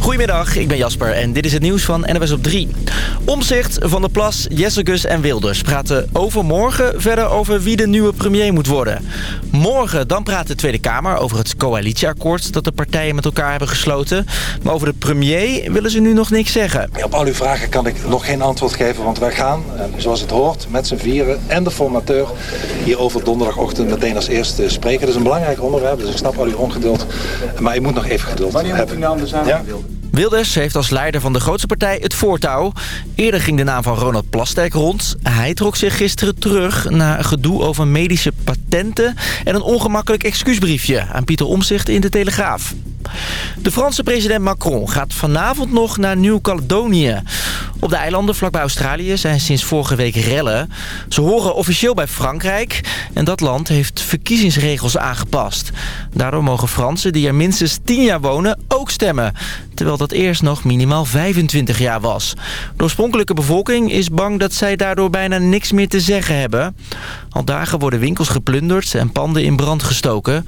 Goedemiddag, ik ben Jasper en dit is het nieuws van NWS op 3. Omzicht Van de Plas, Jessicus en Wilders praten overmorgen verder over wie de nieuwe premier moet worden. Morgen dan praat de Tweede Kamer over het coalitieakkoord dat de partijen met elkaar hebben gesloten. Maar over de premier willen ze nu nog niks zeggen. Op al uw vragen kan ik nog geen antwoord geven, want wij gaan, zoals het hoort, met z'n vieren en de formateur hierover donderdagochtend meteen als eerste spreken. Dat is een belangrijk onderwerp, dus ik snap al uw ongeduld. Maar je moet nog even geduld Wanneer hebben. Wanneer moet u nou de zaak Ja? Wilders heeft als leider van de grootste partij het voortouw. Eerder ging de naam van Ronald Plasterk rond. Hij trok zich gisteren terug na gedoe over medische patenten... en een ongemakkelijk excuusbriefje aan Pieter Omzicht in de Telegraaf. De Franse president Macron gaat vanavond nog naar Nieuw-Caledonië. Op de eilanden vlakbij Australië zijn sinds vorige week rellen. Ze horen officieel bij Frankrijk en dat land heeft verkiezingsregels aangepast. Daardoor mogen Fransen die er minstens 10 jaar wonen ook stemmen. Terwijl dat eerst nog minimaal 25 jaar was. De oorspronkelijke bevolking is bang dat zij daardoor bijna niks meer te zeggen hebben. Al dagen worden winkels geplunderd en panden in brand gestoken.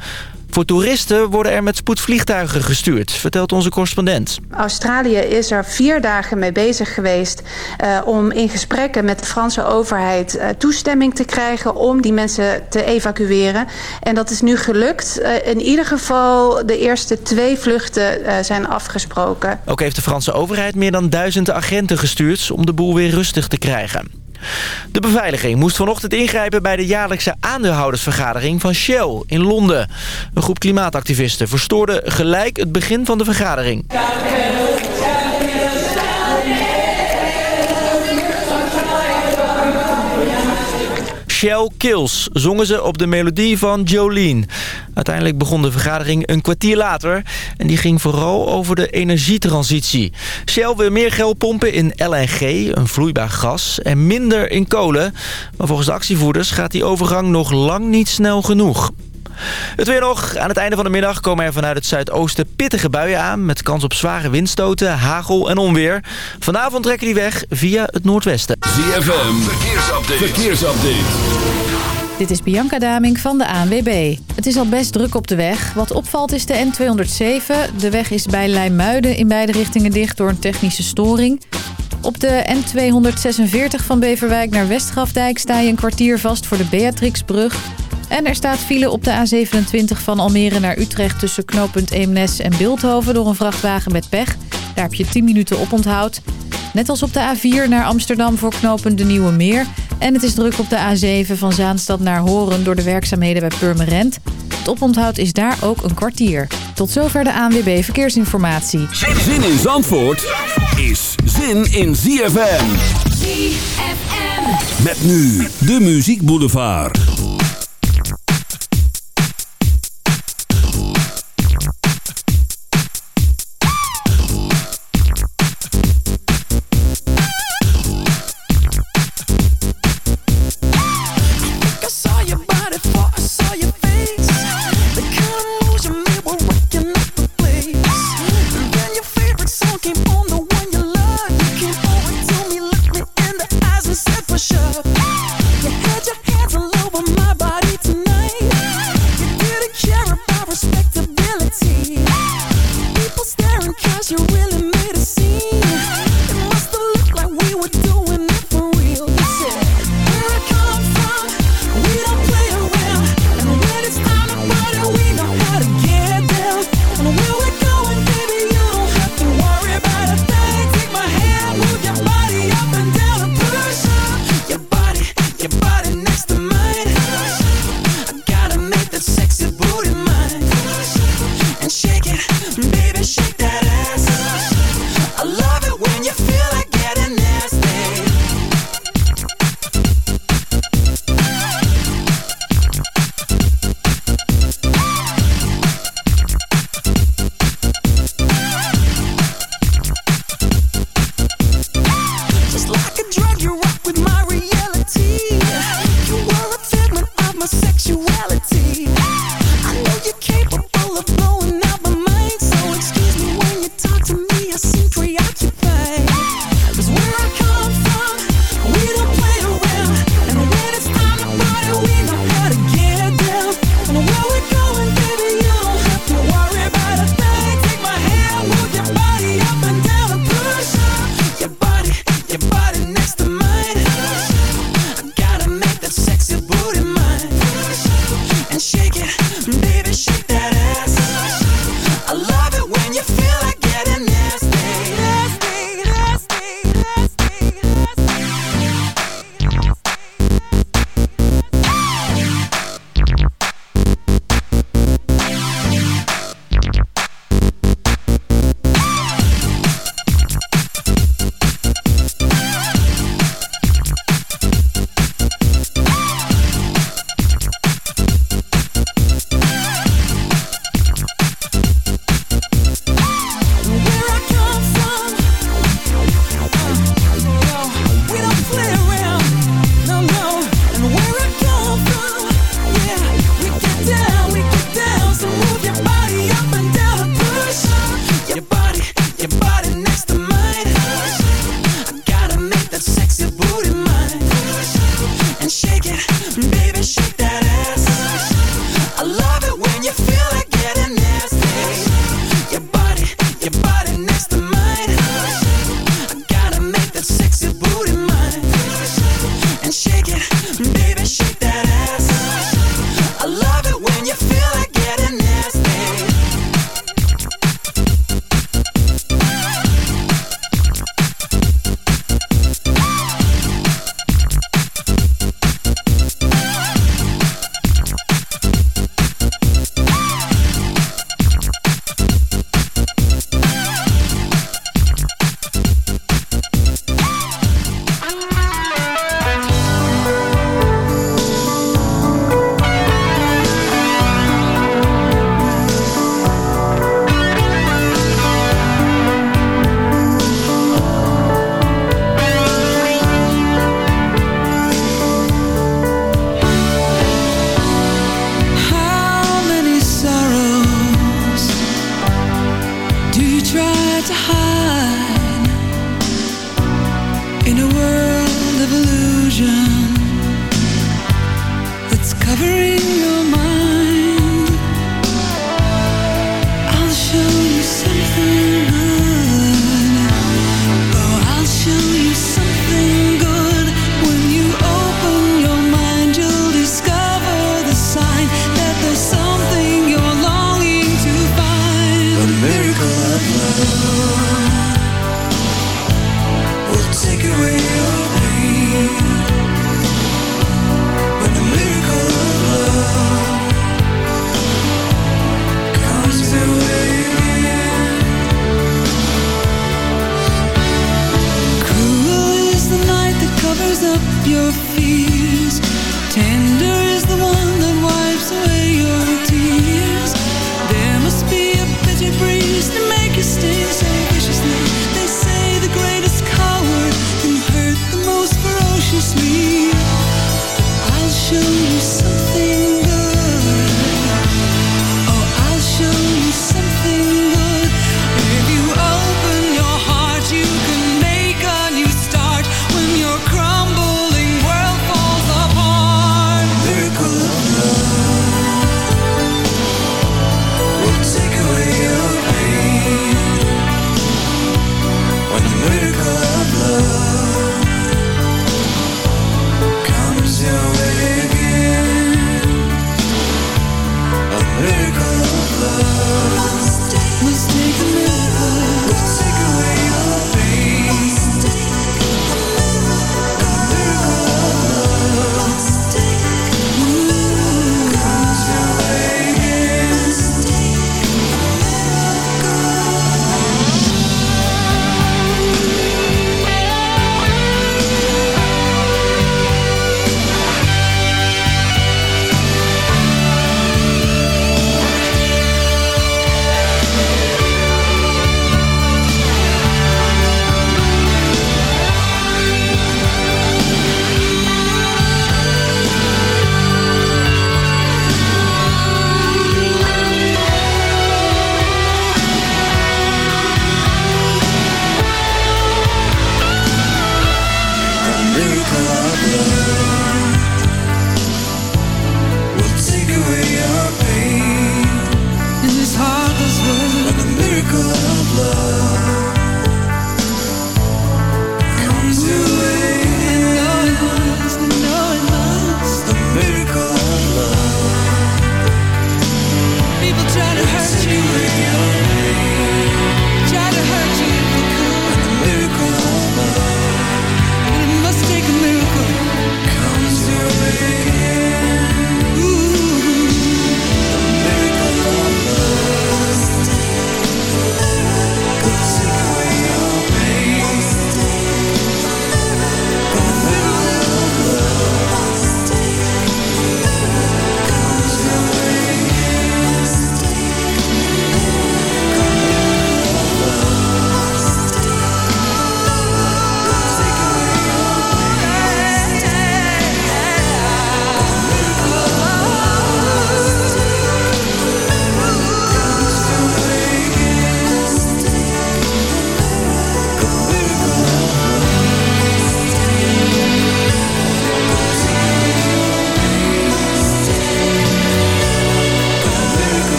Voor toeristen worden er met spoed vliegtuigen gestuurd, vertelt onze correspondent. Australië is er vier dagen mee bezig geweest uh, om in gesprekken met de Franse overheid uh, toestemming te krijgen om die mensen te evacueren. En dat is nu gelukt. Uh, in ieder geval de eerste twee vluchten zijn afgesproken. Ook heeft de Franse overheid meer dan duizend agenten gestuurd om de boel weer rustig te krijgen. De beveiliging moest vanochtend ingrijpen bij de jaarlijkse aandeelhoudersvergadering van Shell in Londen. Een groep klimaatactivisten verstoorde gelijk het begin van de vergadering. Shell Kills zongen ze op de melodie van Jolene. Uiteindelijk begon de vergadering een kwartier later. En die ging vooral over de energietransitie. Shell wil meer geld pompen in LNG, een vloeibaar gas, en minder in kolen. Maar volgens de actievoerders gaat die overgang nog lang niet snel genoeg. Het weer nog. Aan het einde van de middag komen er vanuit het zuidoosten pittige buien aan... met kans op zware windstoten, hagel en onweer. Vanavond trekken die weg via het noordwesten. ZFM, verkeersupdate. verkeersupdate. Dit is Bianca Daming van de ANWB. Het is al best druk op de weg. Wat opvalt is de N207. De weg is bij Leimuiden in beide richtingen dicht door een technische storing. Op de N246 van Beverwijk naar Westgrafdijk sta je een kwartier vast voor de Beatrixbrug... En er staat file op de A27 van Almere naar Utrecht... tussen knooppunt Eemnes en Beeldhoven door een vrachtwagen met pech. Daar heb je 10 minuten op onthoud. Net als op de A4 naar Amsterdam voor knooppunt De Nieuwe Meer. En het is druk op de A7 van Zaanstad naar Horen... door de werkzaamheden bij Purmerend. Het oponthoud is daar ook een kwartier. Tot zover de ANWB Verkeersinformatie. Zin in Zandvoort is zin in ZFM. ZFM. Met nu de Muziek Boulevard.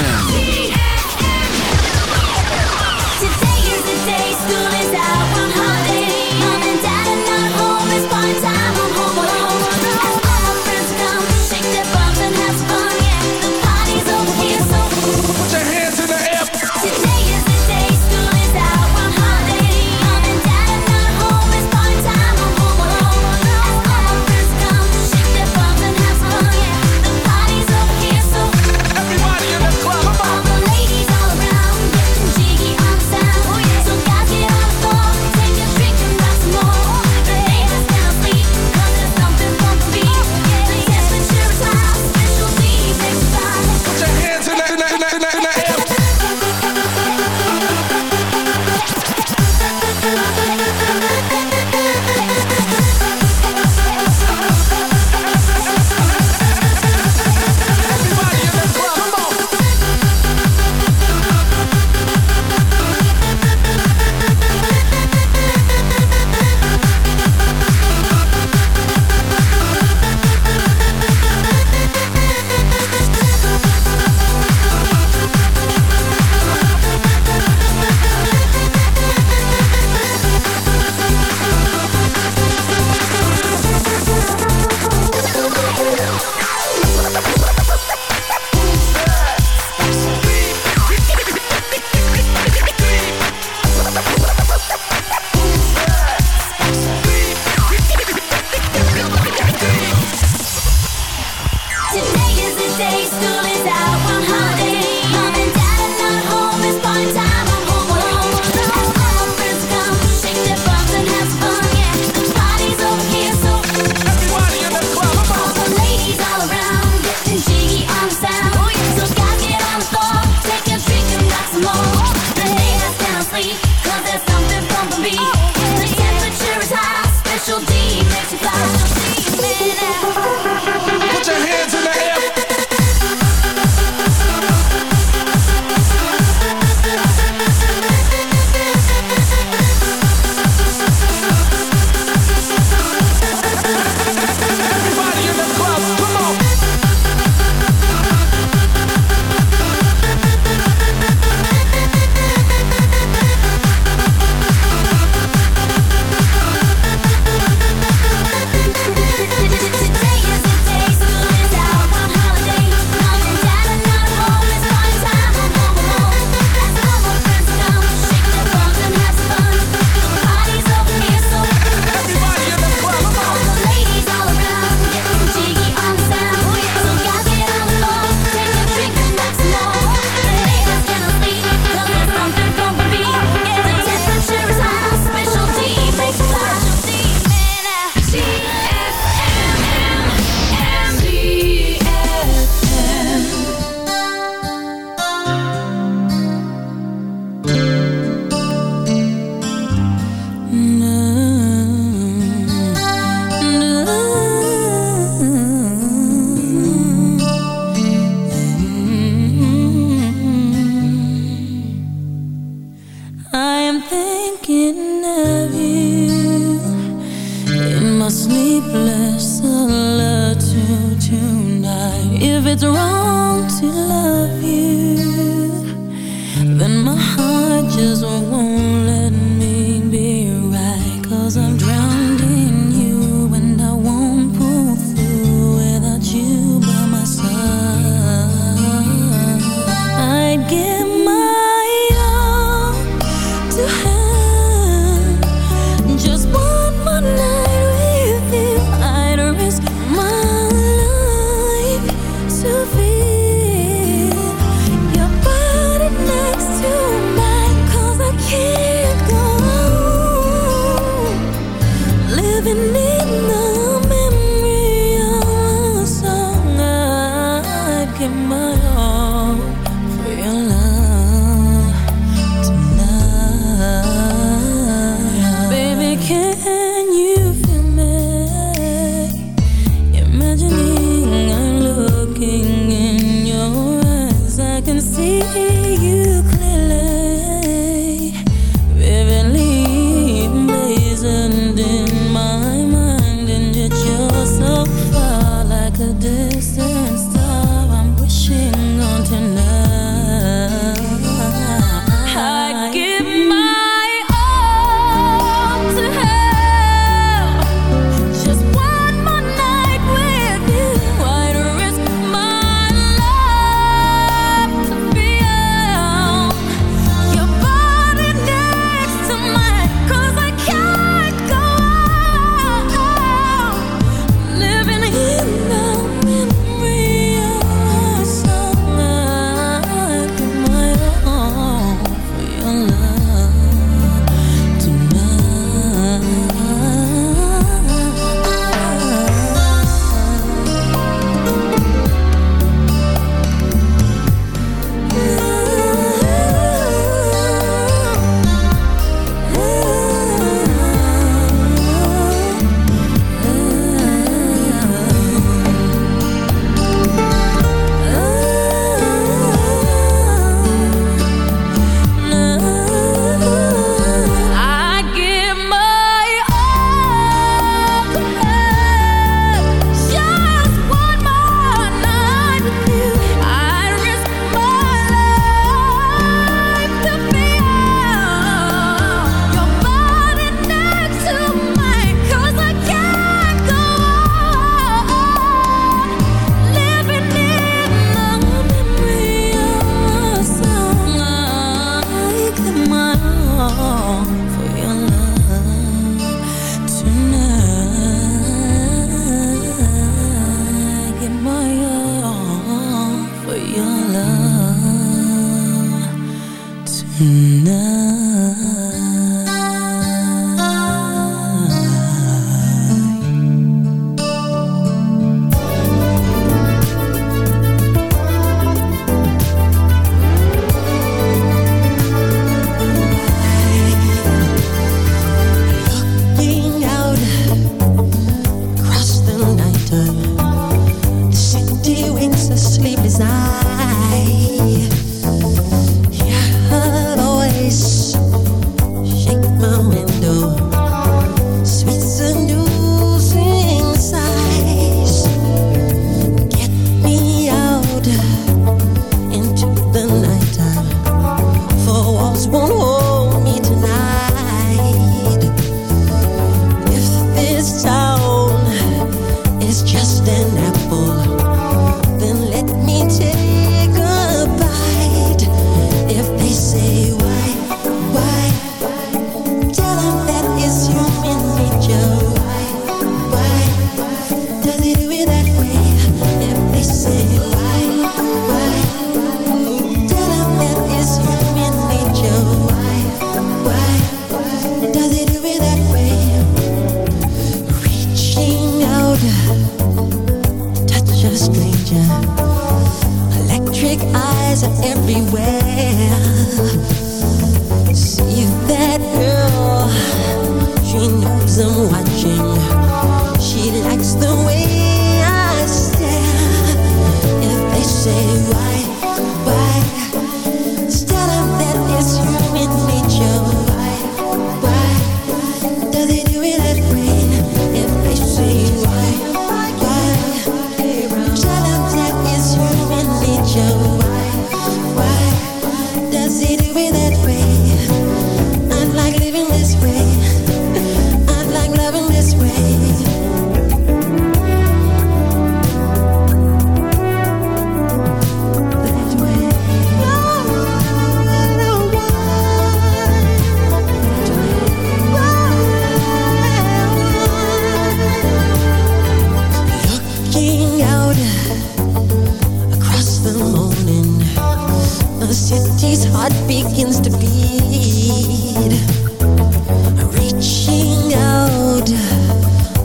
ZFM.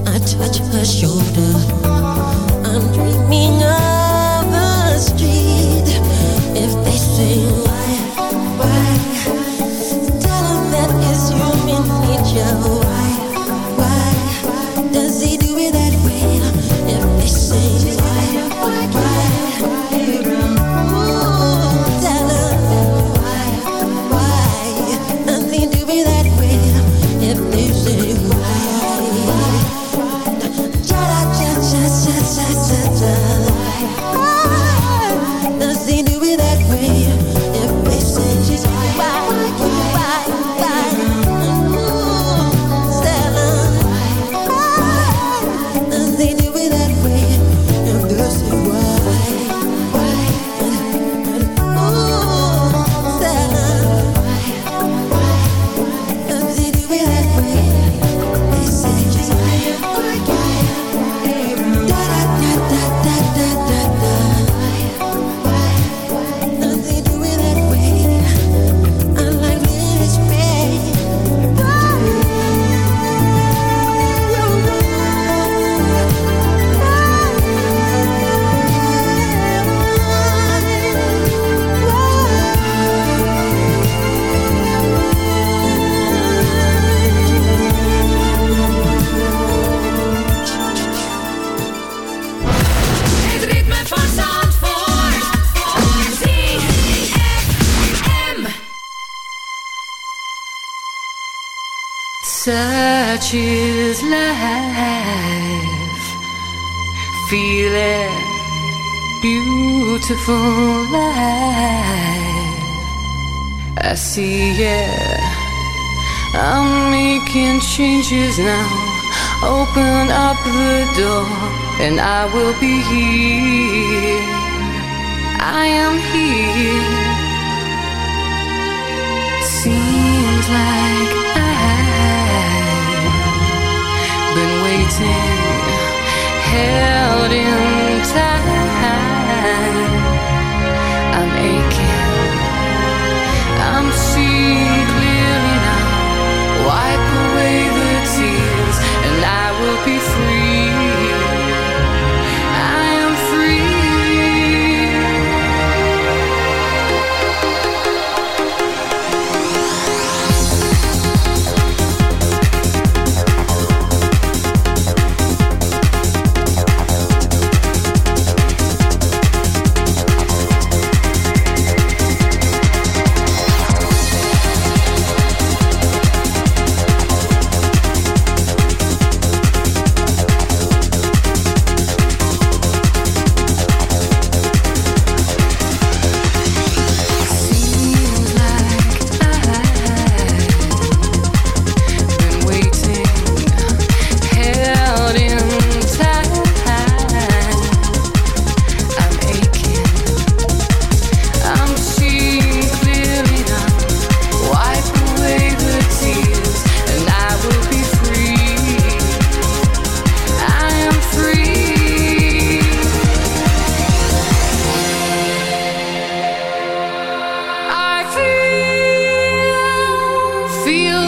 i touch her shoulder. Changes now. Open up the door, and I will be here. I am here. Seems like I've been waiting, held in time.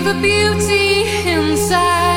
the beauty inside.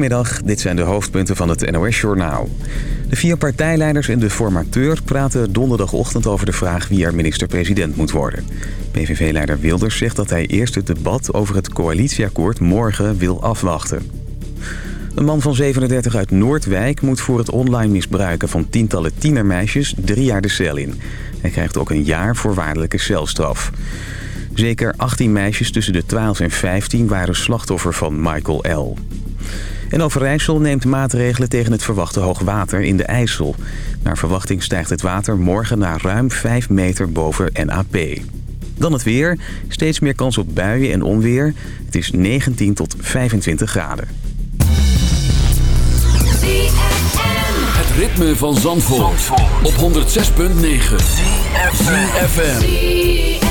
Goedemiddag, dit zijn de hoofdpunten van het NOS-journaal. De vier partijleiders en de formateur praten donderdagochtend over de vraag wie er minister-president moet worden. PVV-leider Wilders zegt dat hij eerst het debat over het coalitieakkoord morgen wil afwachten. Een man van 37 uit Noordwijk moet voor het online misbruiken van tientallen tienermeisjes drie jaar de cel in. Hij krijgt ook een jaar voorwaardelijke celstraf. Zeker 18 meisjes tussen de 12 en 15 waren slachtoffer van Michael L. En Overijssel neemt maatregelen tegen het verwachte hoogwater in de IJssel. Naar verwachting stijgt het water morgen naar ruim 5 meter boven NAP. Dan het weer. Steeds meer kans op buien en onweer. Het is 19 tot 25 graden. Het ritme van Zandvoort, op 106.9. FM.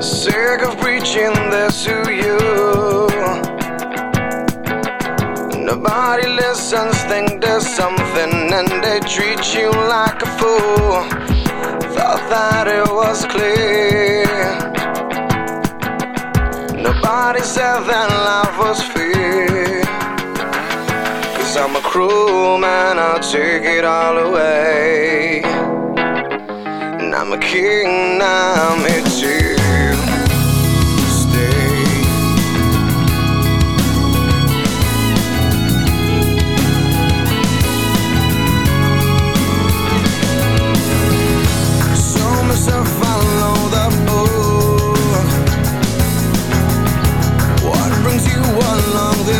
Sick of preaching this to you. Nobody listens, think there's something, and they treat you like a fool. Thought that it was clear. Nobody said that love was fear. Cause I'm a cruel man, I'll take it all away. And I'm a king, I'm here too.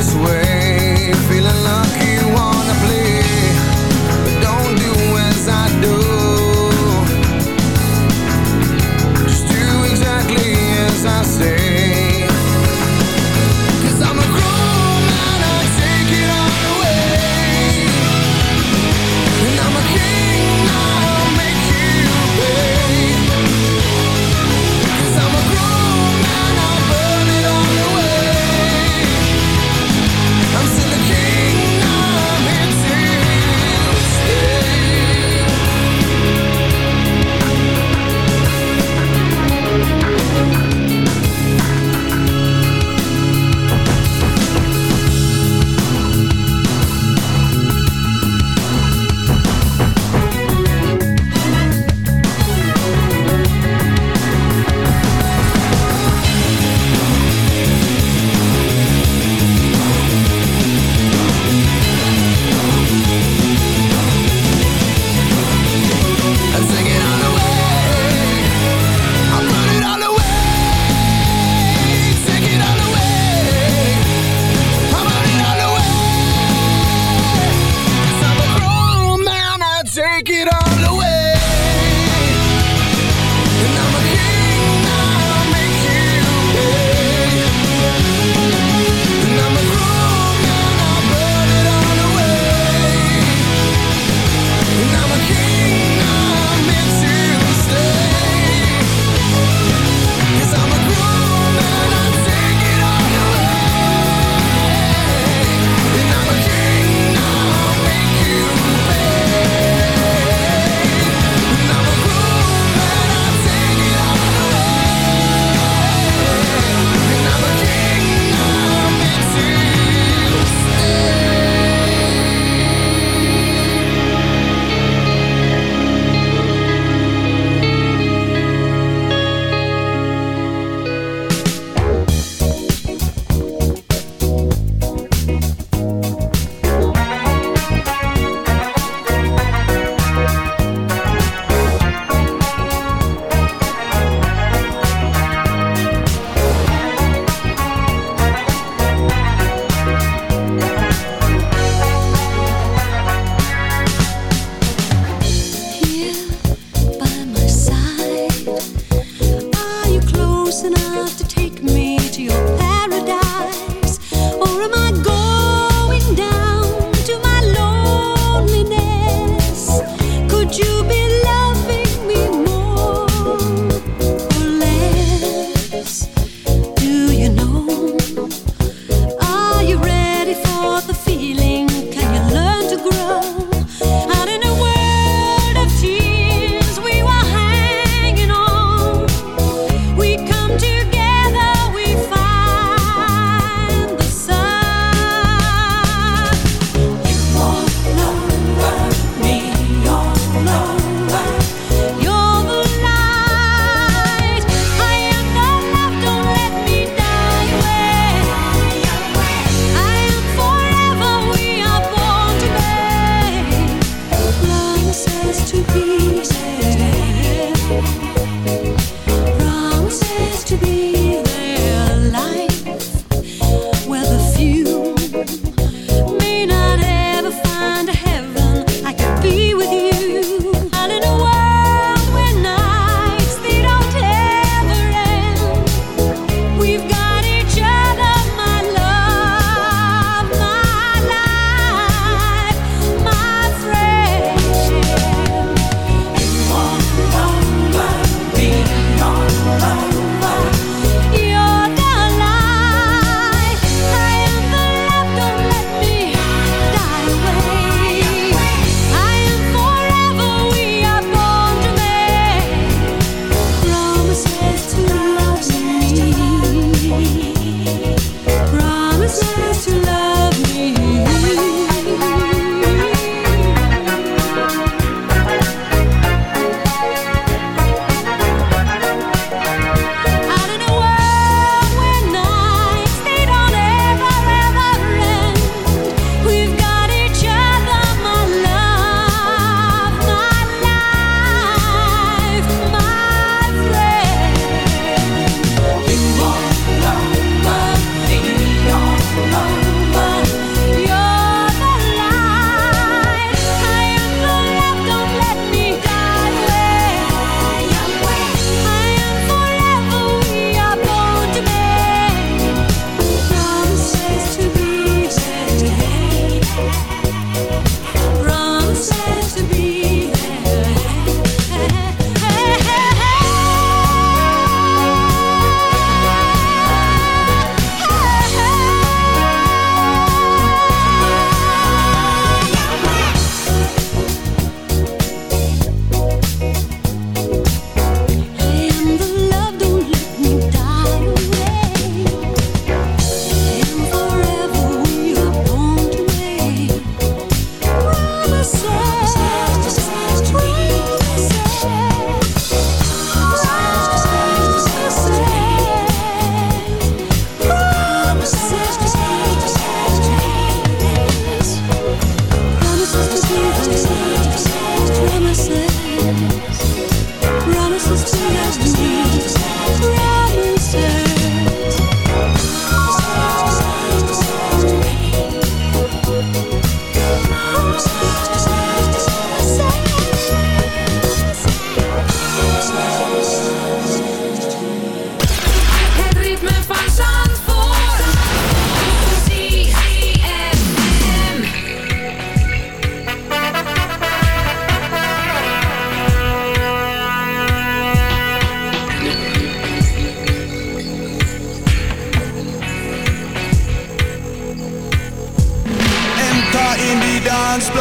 this way. Feeling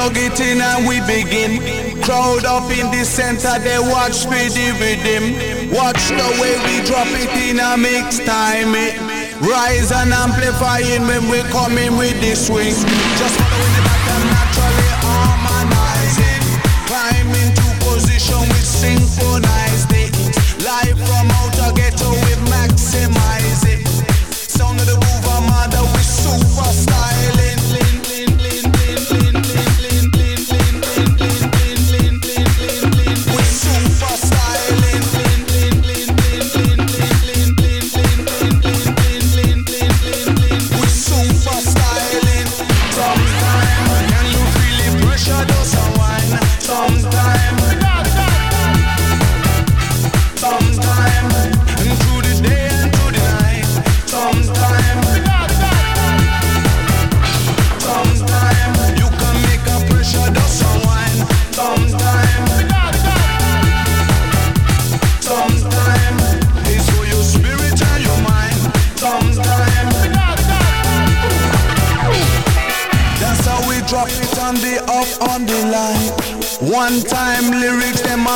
plug it in and we begin. Crowd up in the center, they watch me with him. Watch the way we drop it in a mix time. It rise and amplifying when we come in with the swing. Just following the pattern naturally harmonizing. Climbing into position we synchronize it. Live from outer ghetto, we maximize it.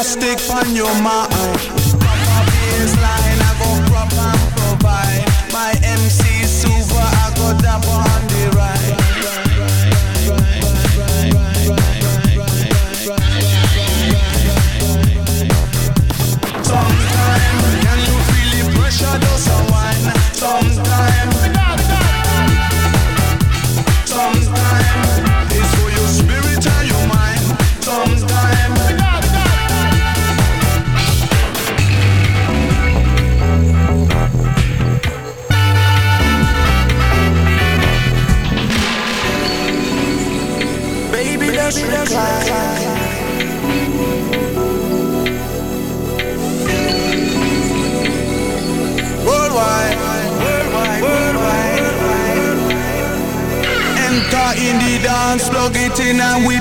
stick on your mind. I go provide. My MC super, I. Sometimes, can you feel the pressure does? Sometimes, sometimes, it's for your spirit.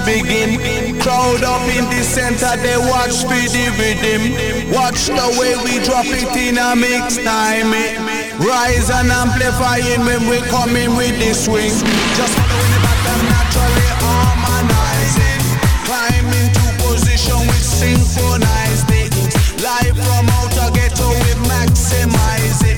begin. Crowd up in the center, they watch for the rhythm. Watch the way we drop it in a mix time. Rise and amplifying when we coming with the swing. Just follow the pattern naturally harmonizing. Climb into position we synchronize it. Life from outer ghetto, we maximize it.